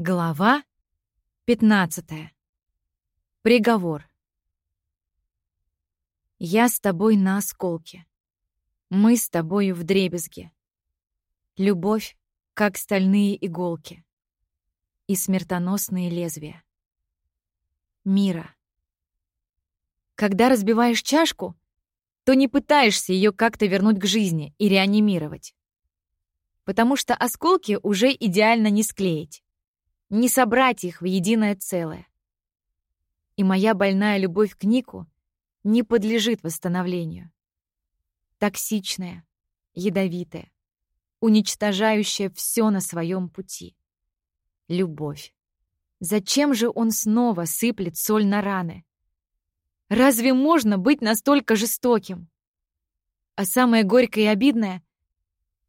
Глава 15. Приговор. Я с тобой на осколке. Мы с тобою в дребезге. Любовь, как стальные иголки и смертоносные лезвия. Мира. Когда разбиваешь чашку, то не пытаешься ее как-то вернуть к жизни и реанимировать. Потому что осколки уже идеально не склеить не собрать их в единое целое. И моя больная любовь к Нику не подлежит восстановлению. Токсичная, ядовитая, уничтожающая все на своем пути. Любовь. Зачем же он снова сыплет соль на раны? Разве можно быть настолько жестоким? А самое горькое и обидное —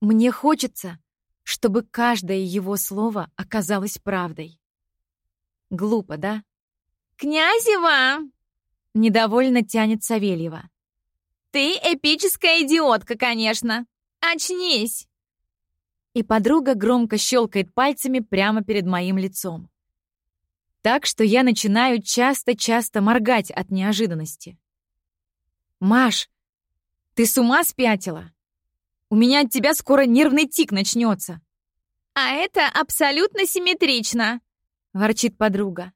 мне хочется, чтобы каждое его слово оказалось правдой. Глупо, да? «Князева!» — недовольно тянет Савельева. «Ты эпическая идиотка, конечно! Очнись!» И подруга громко щелкает пальцами прямо перед моим лицом. Так что я начинаю часто-часто моргать от неожиданности. «Маш, ты с ума спятила? У меня от тебя скоро нервный тик начнется!» «А это абсолютно симметрично», — ворчит подруга.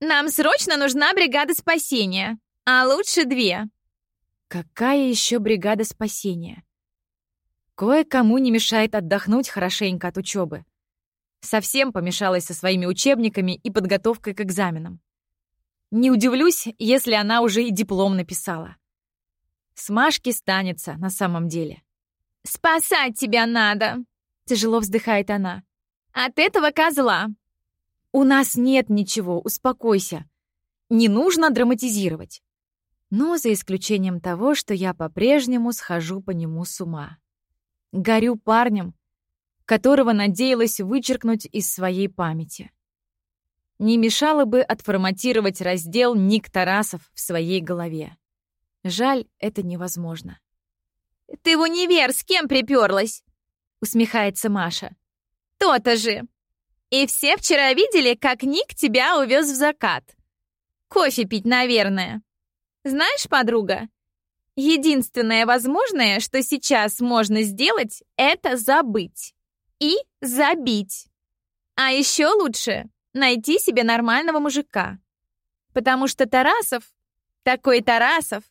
«Нам срочно нужна бригада спасения, а лучше две». «Какая еще бригада спасения?» Кое-кому не мешает отдохнуть хорошенько от учебы. Совсем помешалась со своими учебниками и подготовкой к экзаменам. Не удивлюсь, если она уже и диплом написала. С Машки станется на самом деле. «Спасать тебя надо!» Тяжело вздыхает она. От этого козла. У нас нет ничего, успокойся. Не нужно драматизировать. Но за исключением того, что я по-прежнему схожу по нему с ума. Горю парнем, которого надеялась вычеркнуть из своей памяти. Не мешало бы отформатировать раздел Ник Тарасов в своей голове. Жаль, это невозможно. «Ты в универ с кем приперлась?» усмехается Маша. То-то же. И все вчера видели, как Ник тебя увез в закат. Кофе пить, наверное. Знаешь, подруга, единственное возможное, что сейчас можно сделать, это забыть. И забить. А еще лучше найти себе нормального мужика. Потому что Тарасов, такой Тарасов,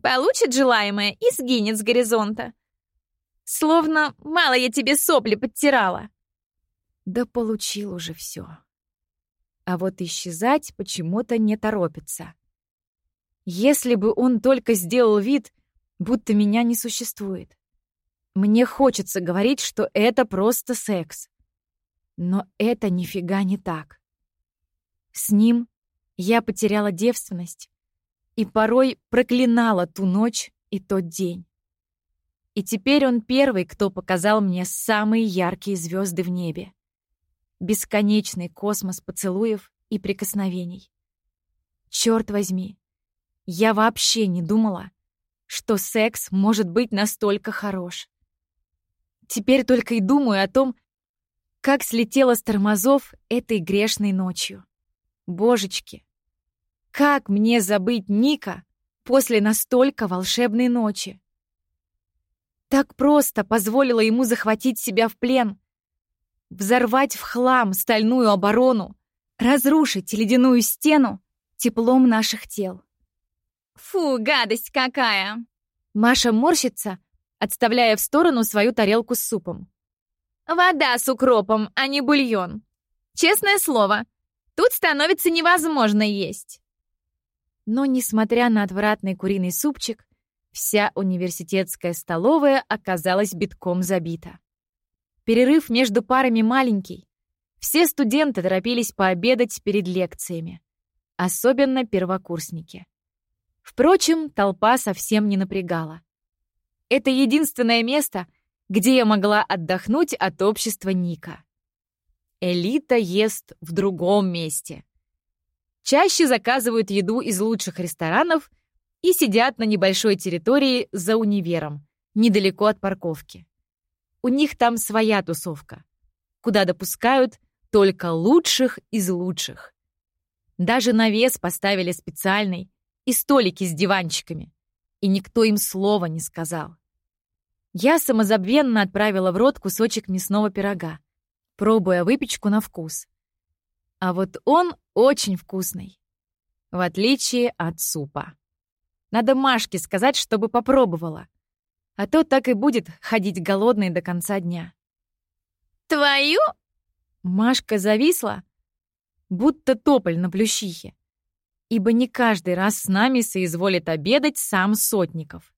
получит желаемое и сгинет с горизонта. Словно мало я тебе сопли подтирала. Да получил уже все. А вот исчезать почему-то не торопится. Если бы он только сделал вид, будто меня не существует. Мне хочется говорить, что это просто секс. Но это нифига не так. С ним я потеряла девственность и порой проклинала ту ночь и тот день. И теперь он первый, кто показал мне самые яркие звезды в небе. Бесконечный космос поцелуев и прикосновений. Черт возьми, я вообще не думала, что секс может быть настолько хорош. Теперь только и думаю о том, как слетела с тормозов этой грешной ночью. Божечки, как мне забыть Ника после настолько волшебной ночи? Так просто позволила ему захватить себя в плен, взорвать в хлам стальную оборону, разрушить ледяную стену теплом наших тел. «Фу, гадость какая!» Маша морщится, отставляя в сторону свою тарелку с супом. «Вода с укропом, а не бульон. Честное слово, тут становится невозможно есть». Но, несмотря на отвратный куриный супчик, Вся университетская столовая оказалась битком забита. Перерыв между парами маленький. Все студенты торопились пообедать перед лекциями. Особенно первокурсники. Впрочем, толпа совсем не напрягала. Это единственное место, где я могла отдохнуть от общества Ника. Элита ест в другом месте. Чаще заказывают еду из лучших ресторанов и сидят на небольшой территории за универом, недалеко от парковки. У них там своя тусовка, куда допускают Только лучших из лучших. Даже навес поставили специальный и столики с диванчиками. И никто им слова не сказал. Я самозабвенно отправила в рот кусочек мясного пирога, пробуя выпечку на вкус. А вот он очень вкусный. В отличие от супа. Надо Машке сказать, чтобы попробовала. А то так и будет ходить голодной до конца дня. «Твою?» Машка зависла, будто тополь на плющихе, ибо не каждый раз с нами соизволит обедать сам Сотников.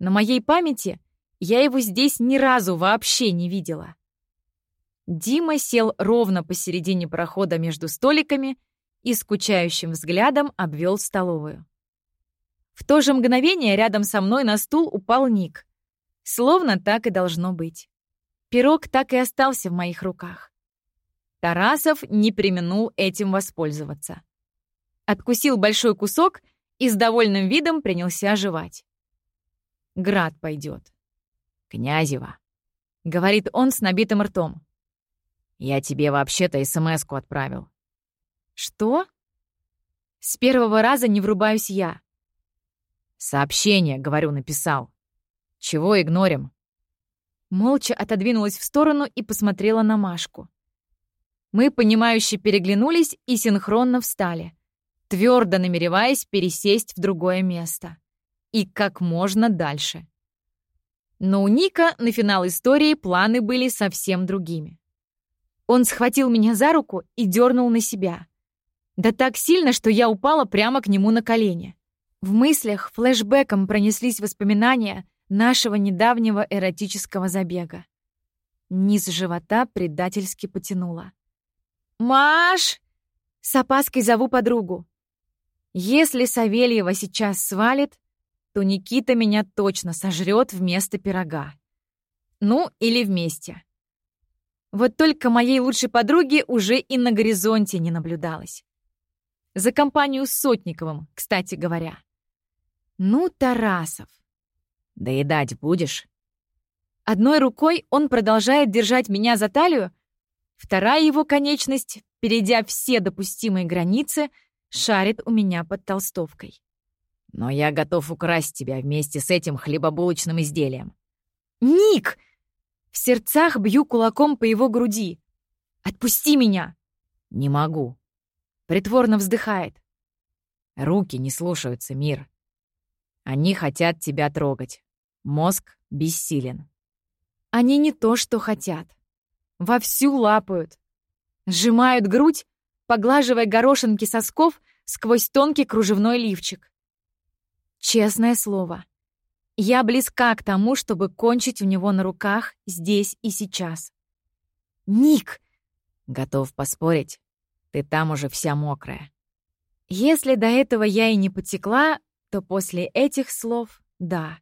На моей памяти я его здесь ни разу вообще не видела. Дима сел ровно посередине прохода между столиками и скучающим взглядом обвел столовую. В то же мгновение рядом со мной на стул упал Ник. Словно так и должно быть. Пирог так и остался в моих руках. Тарасов не применул этим воспользоваться. Откусил большой кусок и с довольным видом принялся оживать. «Град пойдет». «Князева», — говорит он с набитым ртом. «Я тебе вообще-то СМС-ку отправил». «Что?» С первого раза не врубаюсь я. «Сообщение, — говорю, — написал. Чего игнорим?» Молча отодвинулась в сторону и посмотрела на Машку. Мы, понимающе переглянулись и синхронно встали, твердо намереваясь пересесть в другое место. И как можно дальше. Но у Ника на финал истории планы были совсем другими. Он схватил меня за руку и дернул на себя. Да так сильно, что я упала прямо к нему на колени. В мыслях флешбеком пронеслись воспоминания нашего недавнего эротического забега. Низ живота предательски потянуло. «Маш!» С опаской зову подругу. Если Савельева сейчас свалит, то Никита меня точно сожрет вместо пирога. Ну, или вместе. Вот только моей лучшей подруги уже и на горизонте не наблюдалось. За компанию с Сотниковым, кстати говоря. Ну, Тарасов. «Доедать будешь?» Одной рукой он продолжает держать меня за талию, Вторая его конечность, перейдя все допустимые границы, шарит у меня под толстовкой. Но я готов украсть тебя вместе с этим хлебобулочным изделием. «Ник!» В сердцах бью кулаком по его груди. «Отпусти меня!» «Не могу». Притворно вздыхает. Руки не слушаются, мир. Они хотят тебя трогать. Мозг бессилен. Они не то, что хотят. Вовсю лапают. Сжимают грудь, поглаживая горошинки сосков сквозь тонкий кружевной лифчик. Честное слово, я близка к тому, чтобы кончить у него на руках здесь и сейчас. «Ник!» «Готов поспорить, ты там уже вся мокрая». Если до этого я и не потекла, то после этих слов — да.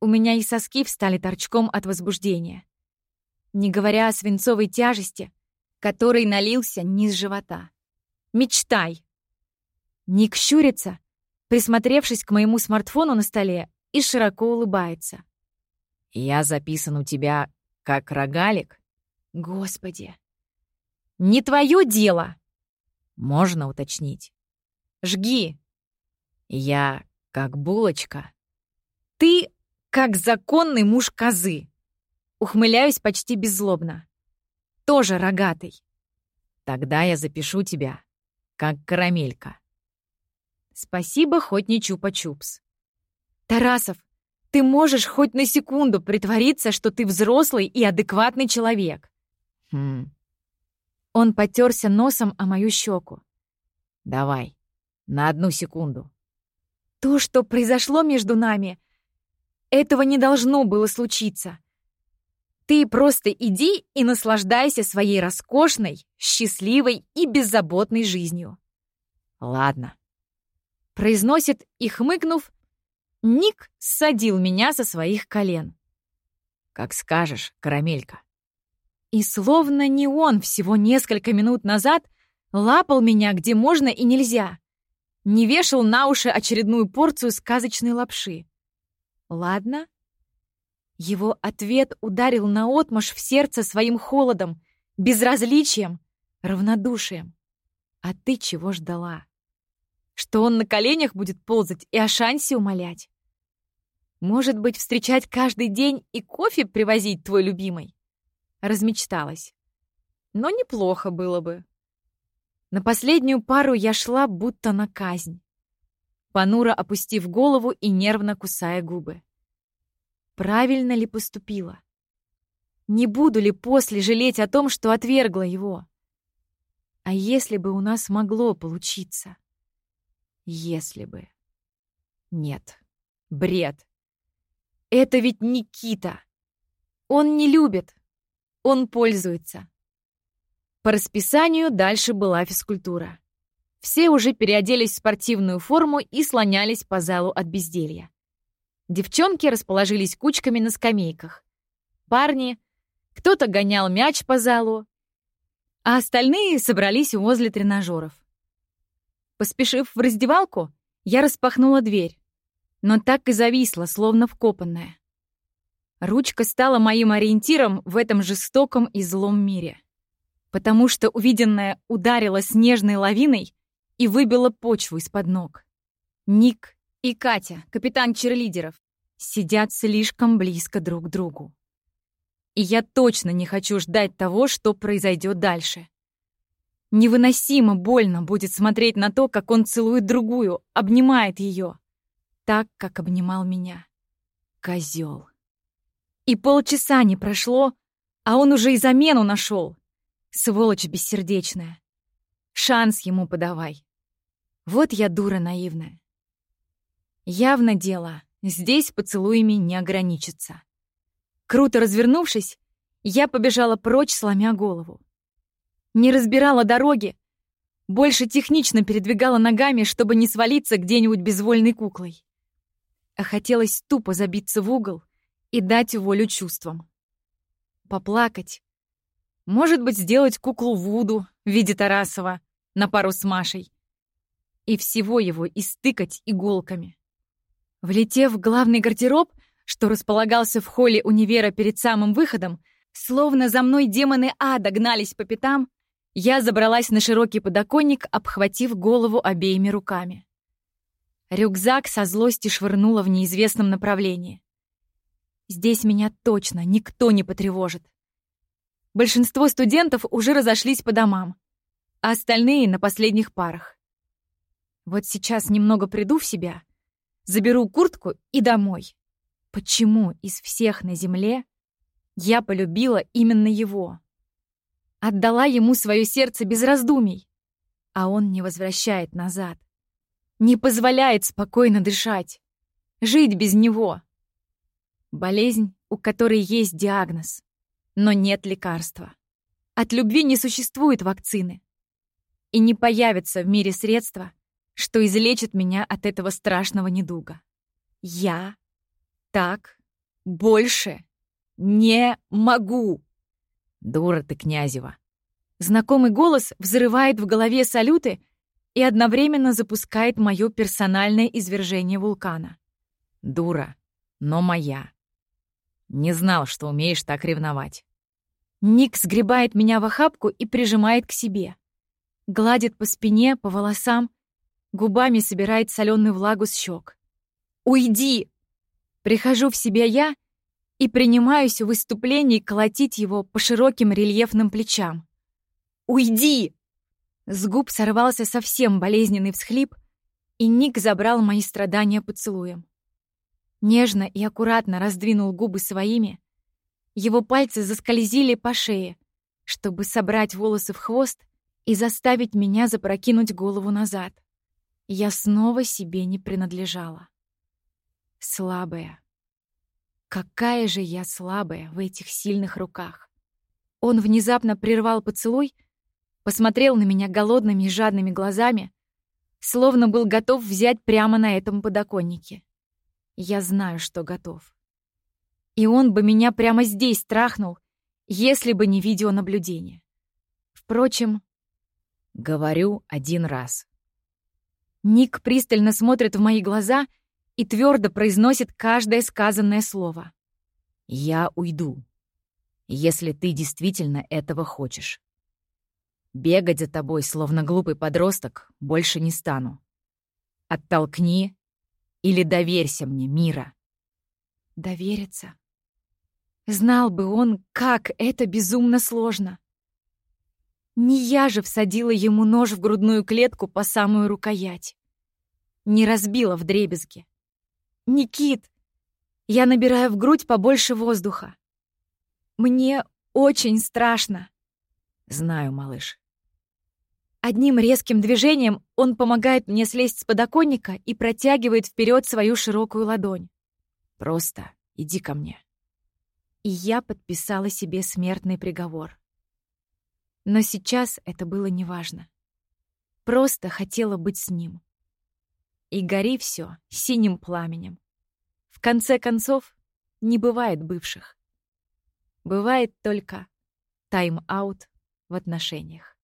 У меня и соски встали торчком от возбуждения не говоря о свинцовой тяжести, который налился низ живота. «Мечтай!» Ник щурится, присмотревшись к моему смартфону на столе, и широко улыбается. «Я записан у тебя как рогалик?» «Господи!» «Не твое дело!» «Можно уточнить?» «Жги!» «Я как булочка?» «Ты как законный муж козы!» Ухмыляюсь почти беззлобно. Тоже рогатый. Тогда я запишу тебя, как карамелька. Спасибо, хоть не чупа-чупс. Тарасов, ты можешь хоть на секунду притвориться, что ты взрослый и адекватный человек. Хм. Он потерся носом о мою щеку. Давай, на одну секунду. То, что произошло между нами, этого не должно было случиться. Ты просто иди и наслаждайся своей роскошной, счастливой и беззаботной жизнью. Ладно. Произносит и хмыкнув, Ник садил меня со своих колен. Как скажешь, карамелька. И словно не он всего несколько минут назад лапал меня где можно и нельзя. Не вешал на уши очередную порцию сказочной лапши. Ладно, его ответ ударил наотмашь в сердце своим холодом, безразличием, равнодушием. А ты чего ждала? Что он на коленях будет ползать и о шансе умолять? Может быть, встречать каждый день и кофе привозить твой любимый? Размечталась. Но неплохо было бы. На последнюю пару я шла будто на казнь. Понуро опустив голову и нервно кусая губы. Правильно ли поступила? Не буду ли после жалеть о том, что отвергла его? А если бы у нас могло получиться? Если бы. Нет. Бред. Это ведь Никита. Он не любит. Он пользуется. По расписанию дальше была физкультура. Все уже переоделись в спортивную форму и слонялись по залу от безделья. Девчонки расположились кучками на скамейках. Парни, кто-то гонял мяч по залу, а остальные собрались возле тренажеров. Поспешив в раздевалку, я распахнула дверь, но так и зависла, словно вкопанная. Ручка стала моим ориентиром в этом жестоком и злом мире потому что увиденное ударило снежной лавиной и выбило почву из-под ног. Ник и Катя, капитан черлидеров, сидят слишком близко друг к другу. И я точно не хочу ждать того, что произойдет дальше. Невыносимо больно будет смотреть на то, как он целует другую, обнимает ее, так, как обнимал меня. Козел. И полчаса не прошло, а он уже и замену нашел. Сволочь бессердечная. Шанс ему подавай. Вот я дура наивная. Явно дело, здесь поцелуями не ограничится. Круто развернувшись, я побежала прочь, сломя голову. Не разбирала дороги, больше технично передвигала ногами, чтобы не свалиться где-нибудь безвольной куклой. А хотелось тупо забиться в угол и дать волю чувствам. Поплакать, может быть, сделать куклу Вуду в виде Тарасова на пару с Машей. И всего его истыкать иголками. Влетев в главный гардероб, что располагался в холле универа перед самым выходом, словно за мной демоны ада гнались по пятам, я забралась на широкий подоконник, обхватив голову обеими руками. Рюкзак со злости швырнула в неизвестном направлении. Здесь меня точно никто не потревожит. Большинство студентов уже разошлись по домам, а остальные на последних парах. Вот сейчас немного приду в себя, заберу куртку и домой. Почему из всех на земле я полюбила именно его? Отдала ему свое сердце без раздумий, а он не возвращает назад. Не позволяет спокойно дышать, жить без него. Болезнь, у которой есть диагноз но нет лекарства. От любви не существует вакцины. И не появится в мире средства, что излечит меня от этого страшного недуга. Я так больше не могу. Дура ты, Князева. Знакомый голос взрывает в голове салюты и одновременно запускает мое персональное извержение вулкана. Дура, но моя. Не знал, что умеешь так ревновать. Ник сгребает меня в охапку и прижимает к себе. Гладит по спине, по волосам, губами собирает соленую влагу с щек. «Уйди!» Прихожу в себя я и принимаюсь в выступлении колотить его по широким рельефным плечам. «Уйди!» С губ сорвался совсем болезненный всхлип, и Ник забрал мои страдания поцелуем. Нежно и аккуратно раздвинул губы своими, его пальцы заскользили по шее, чтобы собрать волосы в хвост и заставить меня запрокинуть голову назад. Я снова себе не принадлежала. Слабая. Какая же я слабая в этих сильных руках. Он внезапно прервал поцелуй, посмотрел на меня голодными и жадными глазами, словно был готов взять прямо на этом подоконнике. Я знаю, что готов. И он бы меня прямо здесь трахнул, если бы не видеонаблюдение. Впрочем, говорю один раз. Ник пристально смотрит в мои глаза и твердо произносит каждое сказанное слово. «Я уйду. Если ты действительно этого хочешь. Бегать за тобой, словно глупый подросток, больше не стану. Оттолкни или доверься мне, Мира. Довериться? Знал бы он, как это безумно сложно. Не я же всадила ему нож в грудную клетку по самую рукоять. Не разбила в дребезги. Никит, я набираю в грудь побольше воздуха. Мне очень страшно. Знаю, малыш. Одним резким движением он помогает мне слезть с подоконника и протягивает вперед свою широкую ладонь. Просто иди ко мне. И я подписала себе смертный приговор. Но сейчас это было неважно. Просто хотела быть с ним. И гори все синим пламенем. В конце концов, не бывает бывших. Бывает только тайм-аут в отношениях.